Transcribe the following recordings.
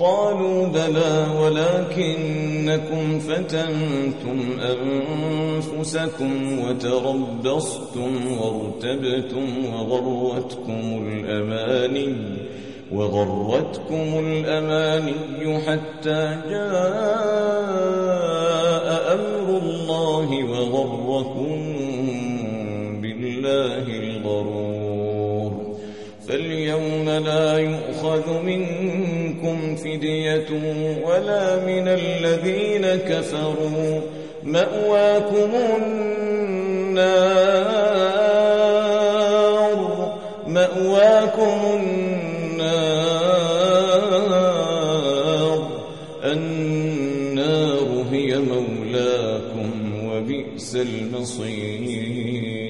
قالوا بلى ولكنكم فتنتم أنفسكم وتربصتم وارتبتم وغرتكم الأماني وغرتكم الأماني حتى جاء أمر الله وغركم بالله الغرور. فاليوم لا يؤخذ منكم فدية ولا من الذين كفروا. مأواكم النار مأواكم النار. النار هي مولاكم وبئس المصير.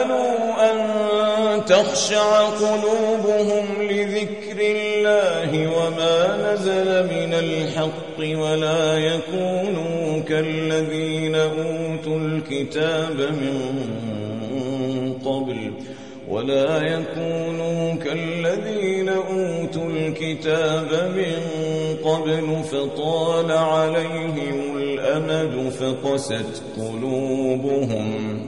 تخشع قلوبهم لذكر الله وما نزل من الحق ولا يكونوا كالذين أوتوا الكتاب من قبل ولا يكونوا كالذين أوتوا الكتاب من قبل فطال عليهم الأمد فقست قلوبهم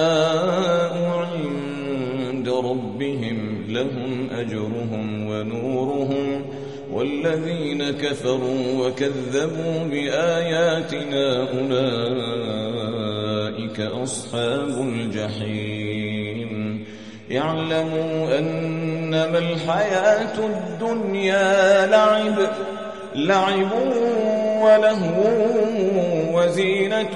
لهم أجرهم ونورهم والذين كفروا وكذبوا بآياتنا أولئك أصحاب الجحيم. يعلموا أنما الحياة الدنيا لعب لعب ولهو وزينة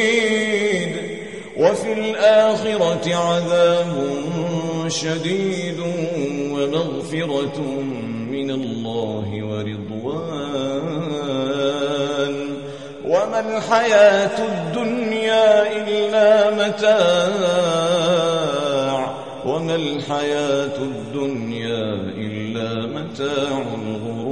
وفي الآخرة عذاب شديد ومغفرة من الله ورضوان. وما الحياة الدنيا إلا متاع. وما الحياة الدنيا إلا متاع الغرور.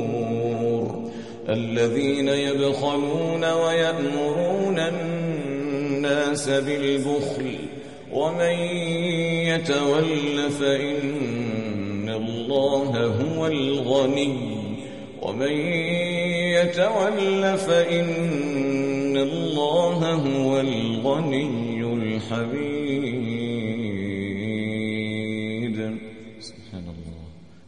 الذين يبخلون ويأمرون الناس بالبخل ومن يتول فإن الله هو الغني ومن يتول فإن الله هو الغني.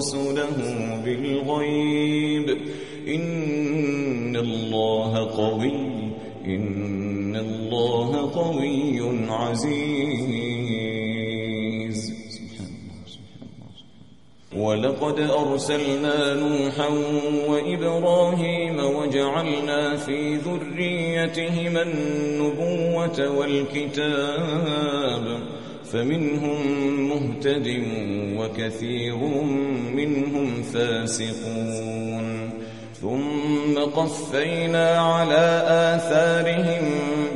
ورسله بالغيب. إن الله قوي إن الله قوي عزيز. ولقد أرسلنا نوحا وإبراهيم وجعلنا في ذريتهما النبوة والكتاب. فمنهم مهتد وكثير منهم فاسقون. ثم قفينا على آثارهم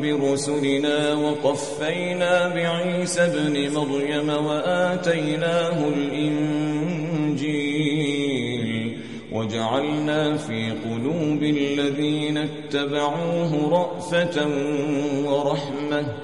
برسلنا وقفينا بعيسى ابن مريم وآتيناه الإنجيل وجعلنا في قلوب الذين اتبعوه رأفة ورحمة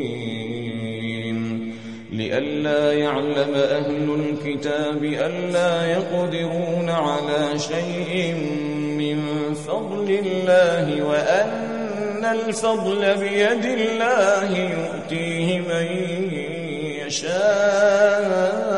لئلا يعلم أهل الكتاب ألا يقدرون على شيء من فضل الله وأن الفضل بيد الله يؤتيه من يشاء.